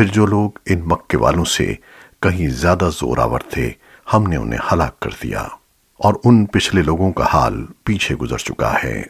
پھر جو لوگ ان مکے والوں سے کہیں زیادہ زور آور تھے، ہم نے انہیں ہلاک کر دیا اور ان پچھلے لوگوں کا حال پیچھے گزر چکا ہے۔